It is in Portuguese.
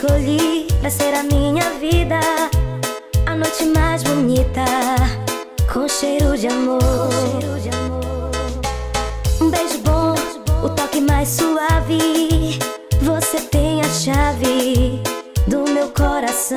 escolhi pra ser a minha vida. A noite mais bonita, com cheiro de amor. Um beijo bom, o toque mais suave. Você tem a chave do meu coração.